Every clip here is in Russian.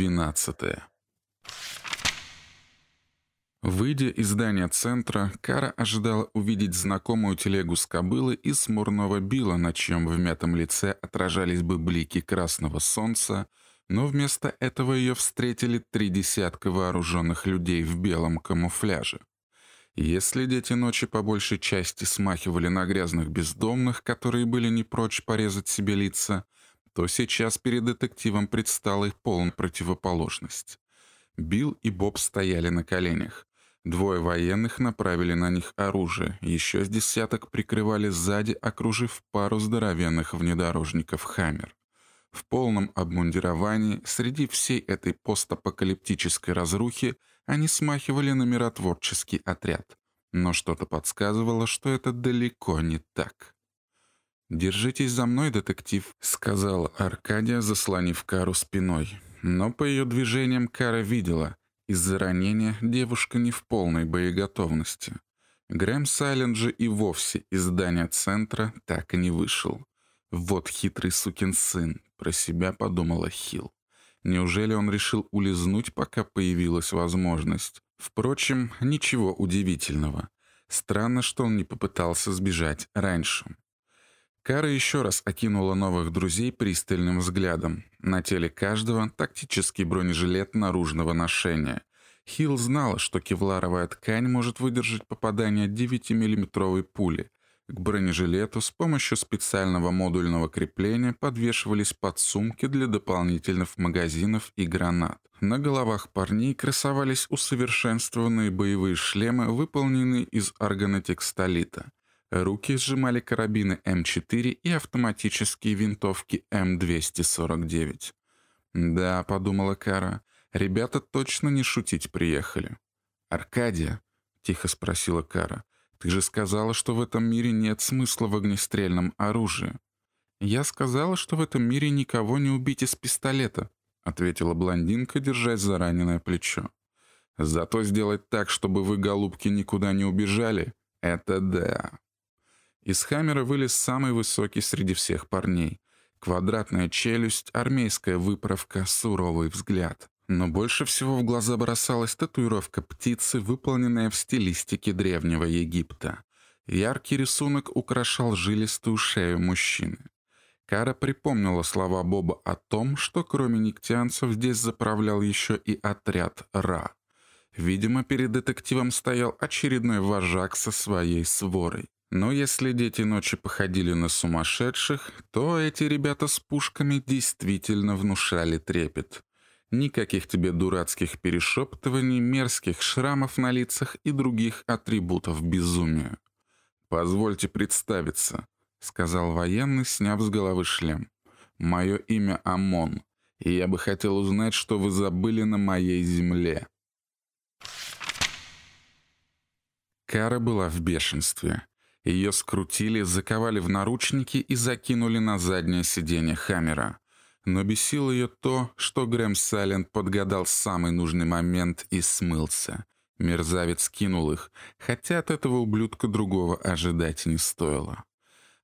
Глава 12 Выйдя из здания центра, Кара ожидала увидеть знакомую телегу с кобылы и смурного Билла, на чьем в мятом лице отражались бы блики красного солнца, но вместо этого ее встретили три десятка вооруженных людей в белом камуфляже. Если дети ночи по большей части смахивали на грязных бездомных, которые были не прочь порезать себе лица, то сейчас перед детективом предстала их полная противоположность. Билл и Боб стояли на коленях. Двое военных направили на них оружие, еще с десяток прикрывали сзади, окружив пару здоровенных внедорожников «Хаммер». В полном обмундировании, среди всей этой постапокалиптической разрухи, они смахивали на миротворческий отряд. Но что-то подсказывало, что это далеко не так. «Держитесь за мной, детектив», — сказала Аркадия, заслонив Кару спиной. Но по ее движениям Кара видела, из-за ранения девушка не в полной боеготовности. Грэм Сайленд и вовсе из здания центра так и не вышел. «Вот хитрый сукин сын», — про себя подумала Хилл. Неужели он решил улизнуть, пока появилась возможность? Впрочем, ничего удивительного. Странно, что он не попытался сбежать раньше. Кара еще раз окинула новых друзей пристальным взглядом. На теле каждого тактический бронежилет наружного ношения. Хилл знала, что кевларовая ткань может выдержать попадание 9-миллиметровой пули. К бронежилету с помощью специального модульного крепления подвешивались подсумки для дополнительных магазинов и гранат. На головах парней красовались усовершенствованные боевые шлемы, выполненные из органотекстолита. Руки сжимали карабины М4 и автоматические винтовки М249. «Да», — подумала Кара, — «ребята точно не шутить приехали». «Аркадия», — тихо спросила Кара, — «ты же сказала, что в этом мире нет смысла в огнестрельном оружии». «Я сказала, что в этом мире никого не убить из пистолета», — ответила блондинка, держась за раненое плечо. «Зато сделать так, чтобы вы, голубки, никуда не убежали, это да». Из Хаммера вылез самый высокий среди всех парней. Квадратная челюсть, армейская выправка, суровый взгляд. Но больше всего в глаза бросалась татуировка птицы, выполненная в стилистике Древнего Египта. Яркий рисунок украшал жилистую шею мужчины. Кара припомнила слова Боба о том, что кроме нектианцев здесь заправлял еще и отряд Ра. Видимо, перед детективом стоял очередной вожак со своей сворой. Но если дети ночи походили на сумасшедших, то эти ребята с пушками действительно внушали трепет. Никаких тебе дурацких перешептываний, мерзких шрамов на лицах и других атрибутов безумия. «Позвольте представиться», — сказал военный, сняв с головы шлем. «Мое имя Амон, и я бы хотел узнать, что вы забыли на моей земле». Кара была в бешенстве. Ее скрутили, заковали в наручники и закинули на заднее сиденье Хаммера. Но бесило ее то, что Грэм Сайленд подгадал самый нужный момент и смылся. Мерзавец кинул их, хотя от этого ублюдка другого ожидать не стоило.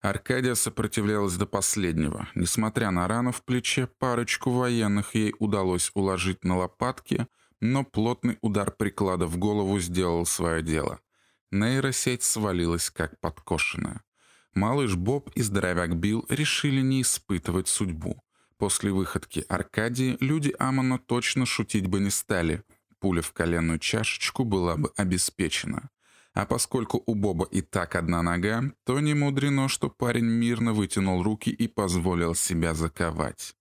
Аркадия сопротивлялась до последнего. Несмотря на рану в плече, парочку военных ей удалось уложить на лопатки, но плотный удар приклада в голову сделал свое дело. Нейросеть свалилась как подкошенная. Малыш Боб и здоровяк Билл решили не испытывать судьбу. После выходки Аркадии люди Амона точно шутить бы не стали. Пуля в коленную чашечку была бы обеспечена. А поскольку у Боба и так одна нога, то не мудрено, что парень мирно вытянул руки и позволил себя заковать.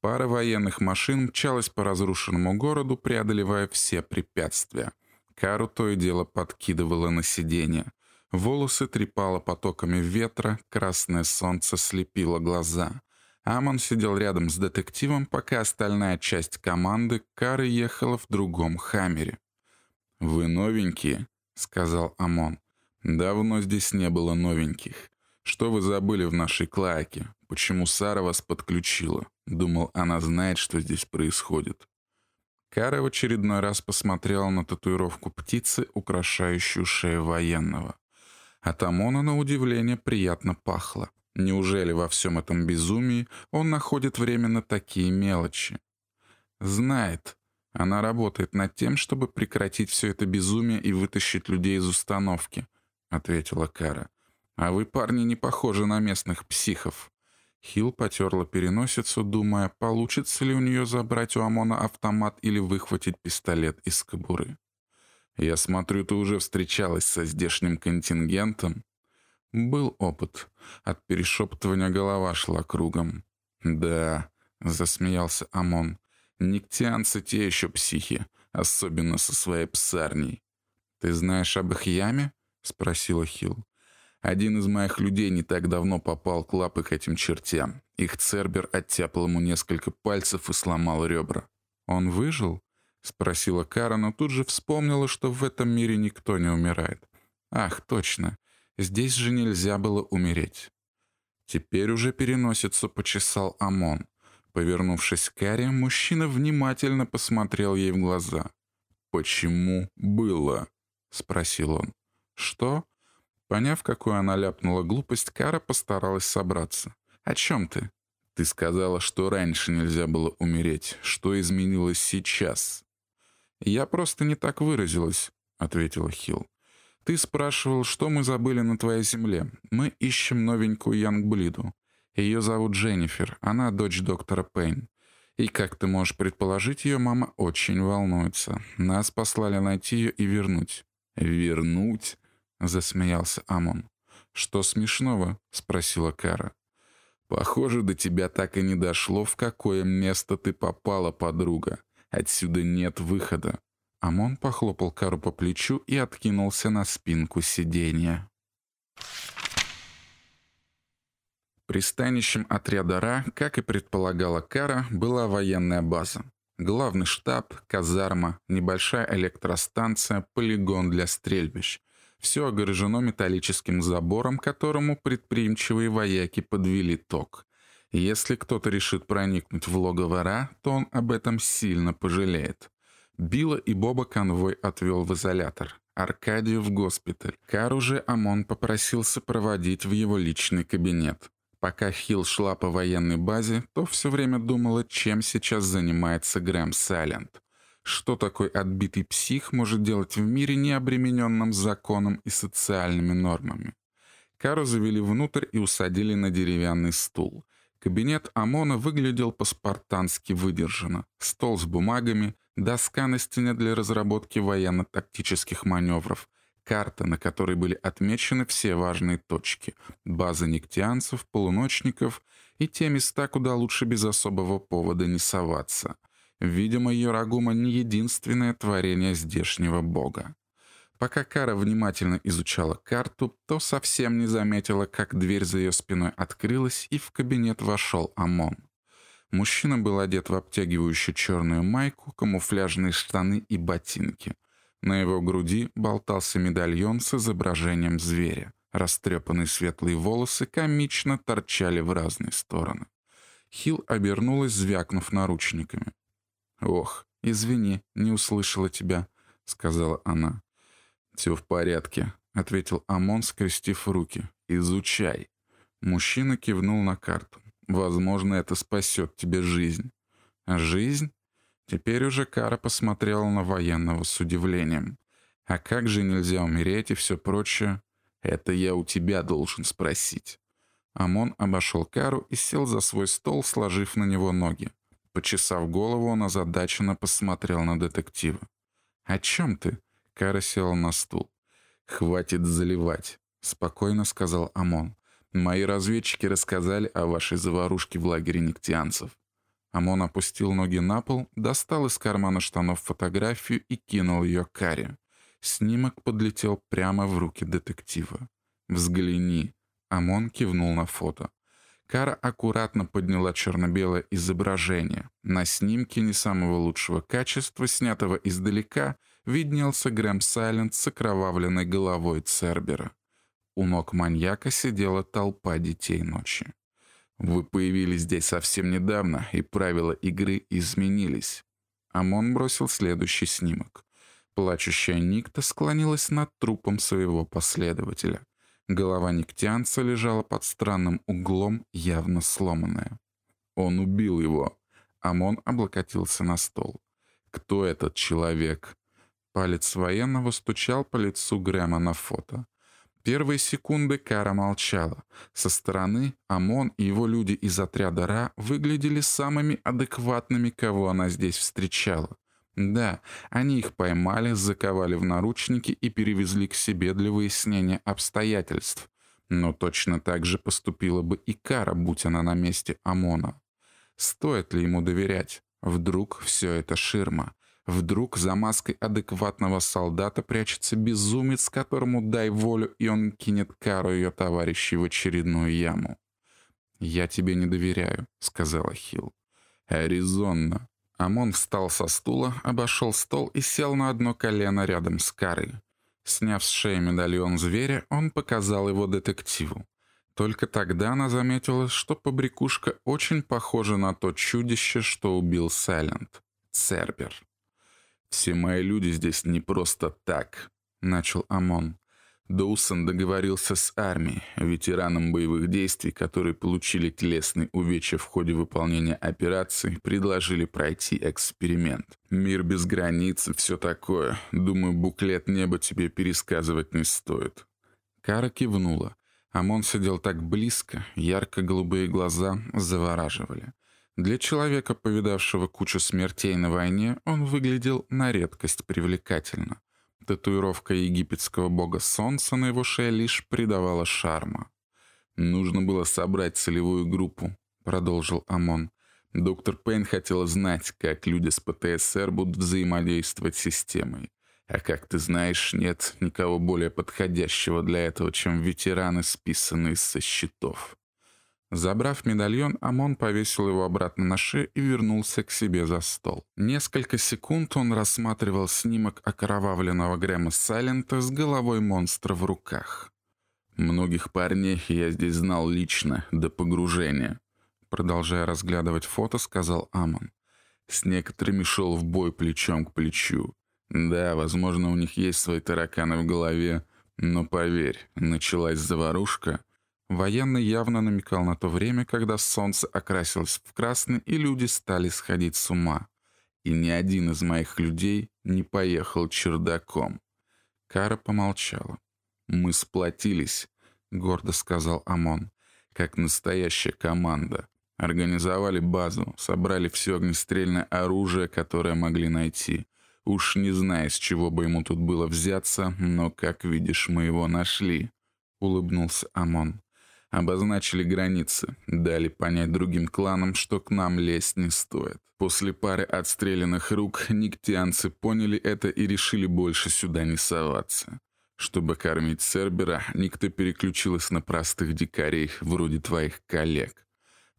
Пара военных машин мчалась по разрушенному городу, преодолевая все препятствия — Кару то и дело подкидывало на сиденье. Волосы трепало потоками ветра, красное солнце слепило глаза. Амон сидел рядом с детективом, пока остальная часть команды Кары ехала в другом хаммере. «Вы новенькие», — сказал Амон. «Давно здесь не было новеньких. Что вы забыли в нашей клаке? Почему Сара вас подключила? Думал, она знает, что здесь происходит». Кара в очередной раз посмотрела на татуировку птицы, украшающую шею военного. От Амона, на удивление, приятно пахло. Неужели во всем этом безумии он находит время на такие мелочи? «Знает. Она работает над тем, чтобы прекратить все это безумие и вытащить людей из установки», — ответила Кара. «А вы, парни, не похожи на местных психов». Хилл потерла переносицу, думая, получится ли у нее забрать у ОМОНа автомат или выхватить пистолет из кобуры. «Я смотрю, ты уже встречалась со здешним контингентом». Был опыт. От перешептывания голова шла кругом. «Да», — засмеялся Амон, — «никтианцы те еще психи, особенно со своей псарней». «Ты знаешь об их яме?» — спросила Хилл. Один из моих людей не так давно попал к лапы к этим чертям. Их цербер оттяпал ему несколько пальцев и сломал ребра. «Он выжил?» — спросила Кара, но тут же вспомнила, что в этом мире никто не умирает. «Ах, точно. Здесь же нельзя было умереть». Теперь уже переносицу почесал Амон. Повернувшись к Каре, мужчина внимательно посмотрел ей в глаза. «Почему было?» — спросил он. «Что?» Поняв, какую она ляпнула глупость, Кара постаралась собраться. «О чем ты?» «Ты сказала, что раньше нельзя было умереть. Что изменилось сейчас?» «Я просто не так выразилась», — ответила Хилл. «Ты спрашивал, что мы забыли на твоей земле. Мы ищем новенькую Янгблиду. Ее зовут Дженнифер, она дочь доктора Пейн. И, как ты можешь предположить, ее мама очень волнуется. Нас послали найти ее и вернуть». «Вернуть?» Засмеялся Амон. «Что смешного?» — спросила Кара. «Похоже, до тебя так и не дошло, в какое место ты попала, подруга. Отсюда нет выхода». Амон похлопал Кару по плечу и откинулся на спинку сиденья. Пристанищем отряда Ра, как и предполагала Кара, была военная база. Главный штаб, казарма, небольшая электростанция, полигон для стрельбищ — все огорожено металлическим забором, которому предприимчивые вояки подвели ток. Если кто-то решит проникнуть в логово Ра, то он об этом сильно пожалеет. Билла и Боба конвой отвел в изолятор. Аркадию в госпиталь. Кару же Амон попросился проводить в его личный кабинет. Пока Хилл шла по военной базе, то все время думала, чем сейчас занимается Грэм Сайленд. Что такой отбитый псих может делать в мире, не обремененном законом и социальными нормами? Кару завели внутрь и усадили на деревянный стул. Кабинет ОМОНа выглядел по-спартански выдержанно. Стол с бумагами, доска на стене для разработки военно-тактических маневров, карта, на которой были отмечены все важные точки, база нектианцев, полуночников и те места, куда лучше без особого повода не соваться — Видимо, Йорагума не единственное творение здешнего бога. Пока Кара внимательно изучала карту, то совсем не заметила, как дверь за ее спиной открылась, и в кабинет вошел Амон. Мужчина был одет в обтягивающую черную майку, камуфляжные штаны и ботинки. На его груди болтался медальон с изображением зверя. Растрепанные светлые волосы комично торчали в разные стороны. Хил обернулась, звякнув наручниками. «Ох, извини, не услышала тебя», — сказала она. «Все в порядке», — ответил Амон, скрестив руки. «Изучай». Мужчина кивнул на карту. «Возможно, это спасет тебе жизнь». «Жизнь?» Теперь уже Кара посмотрела на военного с удивлением. «А как же нельзя умереть и все прочее?» «Это я у тебя должен спросить». Амон обошел Кару и сел за свой стол, сложив на него ноги. Почесав голову, он озадаченно посмотрел на детектива. «О чем ты?» — Кара села на стул. «Хватит заливать», — спокойно сказал Амон. «Мои разведчики рассказали о вашей заварушке в лагере нектианцев». Амон опустил ноги на пол, достал из кармана штанов фотографию и кинул ее Каре. Снимок подлетел прямо в руки детектива. «Взгляни». Амон кивнул на фото. Кара аккуратно подняла черно-белое изображение. На снимке не самого лучшего качества, снятого издалека, виднелся Грэм Сайленд с окровавленной головой Цербера. У ног маньяка сидела толпа детей ночи. «Вы появились здесь совсем недавно, и правила игры изменились». Амон бросил следующий снимок. Плачущая Никта склонилась над трупом своего последователя — Голова нектианца лежала под странным углом, явно сломанная. Он убил его. Амон облокотился на стол. «Кто этот человек?» Палец военного стучал по лицу Грэма на фото. Первые секунды Кара молчала. Со стороны Амон и его люди из отряда Ра выглядели самыми адекватными, кого она здесь встречала. Да, они их поймали, заковали в наручники и перевезли к себе для выяснения обстоятельств. Но точно так же поступила бы и Кара, будь она на месте Амона. Стоит ли ему доверять? Вдруг все это ширма? Вдруг за маской адекватного солдата прячется безумец, которому дай волю, и он кинет Кару ее товарищей в очередную яму. «Я тебе не доверяю», — сказала Хилл. «Аризонно». Амон встал со стула, обошел стол и сел на одно колено рядом с Карой. Сняв с шеи медальон зверя, он показал его детективу. Только тогда она заметила, что побрякушка очень похожа на то чудище, что убил Сайлент — Цербер. «Все мои люди здесь не просто так», — начал Амон. Доусон договорился с армией, ветеранам боевых действий, которые получили телесный увечья в ходе выполнения операции, предложили пройти эксперимент. Мир без границ все такое. Думаю, буклет неба тебе пересказывать не стоит. Кара кивнула. Амон сидел так близко, ярко-голубые глаза завораживали. Для человека, повидавшего кучу смертей на войне, он выглядел на редкость привлекательно. Татуировка египетского бога солнца на его шее лишь придавала шарма. «Нужно было собрать целевую группу», — продолжил Амон. «Доктор Пейн хотел знать, как люди с ПТСР будут взаимодействовать с системой. А как ты знаешь, нет никого более подходящего для этого, чем ветераны, списанные со счетов». Забрав медальон, Амон повесил его обратно на шею и вернулся к себе за стол. Несколько секунд он рассматривал снимок окровавленного Грэма Сайлента с головой монстра в руках. «Многих парней я здесь знал лично, до погружения», продолжая разглядывать фото, сказал Амон. «С некоторыми шел в бой плечом к плечу. Да, возможно, у них есть свои тараканы в голове, но поверь, началась заварушка — Военный явно намекал на то время, когда солнце окрасилось в красный, и люди стали сходить с ума. И ни один из моих людей не поехал чердаком. Кара помолчала. «Мы сплотились», — гордо сказал Амон, — «как настоящая команда. Организовали базу, собрали все огнестрельное оружие, которое могли найти. Уж не знаю, с чего бы ему тут было взяться, но, как видишь, мы его нашли», — улыбнулся Амон. Обозначили границы, дали понять другим кланам, что к нам лезть не стоит. После пары отстрелянных рук никтианцы поняли это и решили больше сюда не соваться. Чтобы кормить Цербера, никто переключилась на простых дикарей, вроде твоих коллег.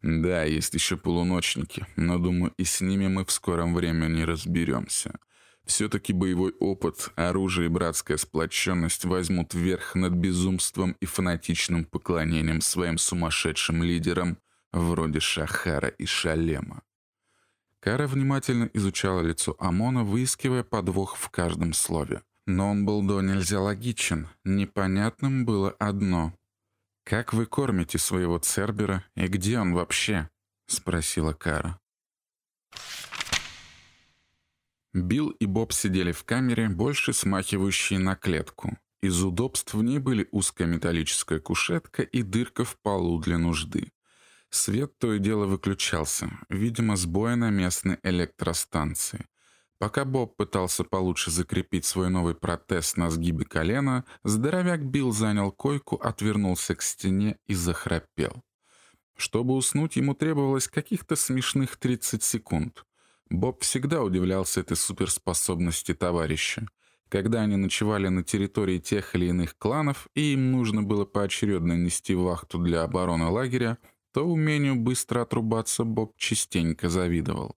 Да, есть еще полуночники, но думаю, и с ними мы в скором времени разберемся. Все-таки боевой опыт, оружие и братская сплоченность возьмут верх над безумством и фанатичным поклонением своим сумасшедшим лидерам, вроде Шахара и Шалема. Кара внимательно изучала лицо Амона, выискивая подвох в каждом слове. Но он был до нельзя логичен. Непонятным было одно. «Как вы кормите своего Цербера и где он вообще?» — спросила Кара. Билл и Боб сидели в камере, больше смахивающей на клетку. Из удобств в ней были узкая металлическая кушетка и дырка в полу для нужды. Свет то и дело выключался, видимо, сбоя на местной электростанции. Пока Боб пытался получше закрепить свой новый протез на сгибе колена, здоровяк Билл занял койку, отвернулся к стене и захрапел. Чтобы уснуть, ему требовалось каких-то смешных 30 секунд. Боб всегда удивлялся этой суперспособности товарища. Когда они ночевали на территории тех или иных кланов, и им нужно было поочередно нести вахту для обороны лагеря, то умению быстро отрубаться Боб частенько завидовал.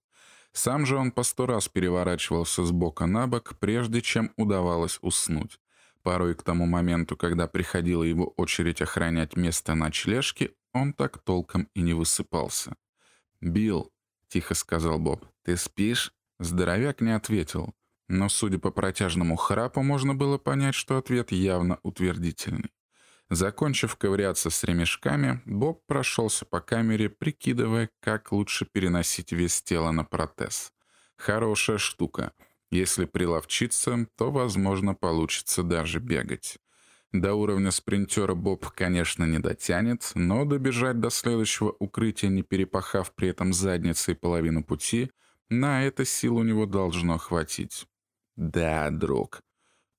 Сам же он по сто раз переворачивался с бока на бок, прежде чем удавалось уснуть. Порой к тому моменту, когда приходила его очередь охранять место ночлежки, он так толком и не высыпался. «Билл», — тихо сказал Боб, «Ты спишь?» Здоровяк не ответил, но, судя по протяжному храпу, можно было понять, что ответ явно утвердительный. Закончив ковыряться с ремешками, Боб прошелся по камере, прикидывая, как лучше переносить вес тела на протез. Хорошая штука. Если приловчиться, то, возможно, получится даже бегать. До уровня спринтера Боб, конечно, не дотянет, но добежать до следующего укрытия, не перепахав при этом задницей половину пути, на это сил у него должно хватить. «Да, друг».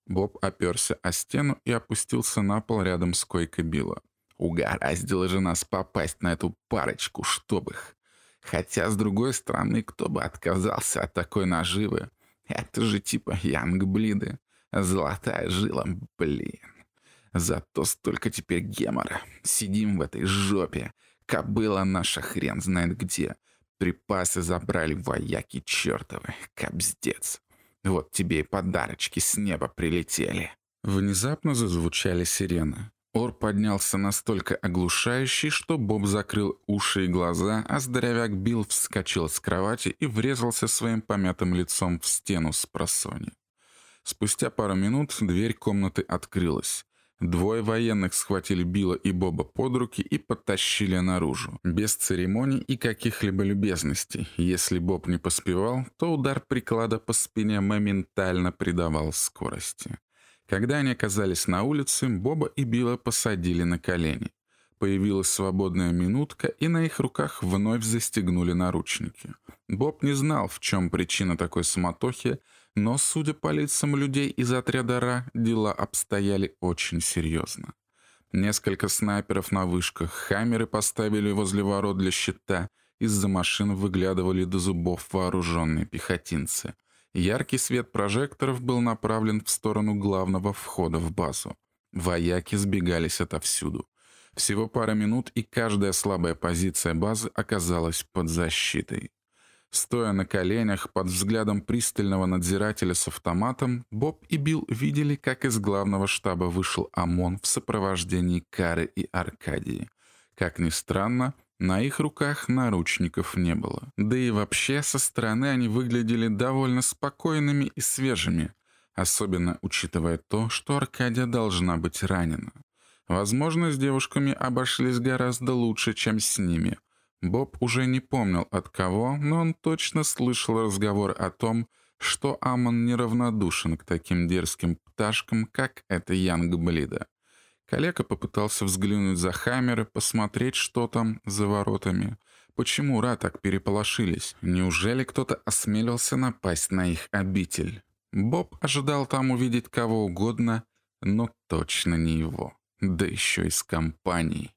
Боб оперся о стену и опустился на пол рядом с койкой Билла. Угораздило же нас попасть на эту парочку, чтоб их. Хотя, с другой стороны, кто бы отказался от такой наживы? Это же типа Янгблиды. Золотая жила, блин. Зато столько теперь гемора. Сидим в этой жопе. Кобыла наша хрен знает где. Припасы забрали вояки чертовы. Кобздец. Вот тебе и подарочки с неба прилетели. Внезапно зазвучали сирены. Ор поднялся настолько оглушающий, что Боб закрыл уши и глаза, а здоровяк Билл вскочил с кровати и врезался своим помятым лицом в стену с просони. Спустя пару минут дверь комнаты открылась. Двое военных схватили Билла и Боба под руки и подтащили наружу. Без церемоний и каких-либо любезностей. Если Боб не поспевал, то удар приклада по спине моментально придавал скорости. Когда они оказались на улице, Боба и Билла посадили на колени. Появилась свободная минутка, и на их руках вновь застегнули наручники. Боб не знал, в чем причина такой суматохи, но, судя по лицам людей из отряда Ра, дела обстояли очень серьезно. Несколько снайперов на вышках, хаммеры поставили возле ворот для щита, из-за машин выглядывали до зубов вооруженные пехотинцы. Яркий свет прожекторов был направлен в сторону главного входа в базу. Вояки сбегались отовсюду. Всего пара минут, и каждая слабая позиция базы оказалась под защитой. Стоя на коленях под взглядом пристального надзирателя с автоматом, Боб и Билл видели, как из главного штаба вышел ОМОН в сопровождении Кары и Аркадии. Как ни странно, на их руках наручников не было. Да и вообще со стороны они выглядели довольно спокойными и свежими, особенно учитывая то, что Аркадия должна быть ранена. Возможно, с девушками обошлись гораздо лучше, чем с ними — Боб уже не помнил от кого, но он точно слышал разговор о том, что Амон неравнодушен к таким дерзким пташкам, как эта Янгблида. Коллега попытался взглянуть за Хаммеры, посмотреть, что там за воротами. Почему Ра так переполошились? Неужели кто-то осмелился напасть на их обитель? Боб ожидал там увидеть кого угодно, но точно не его. Да еще и с компанией.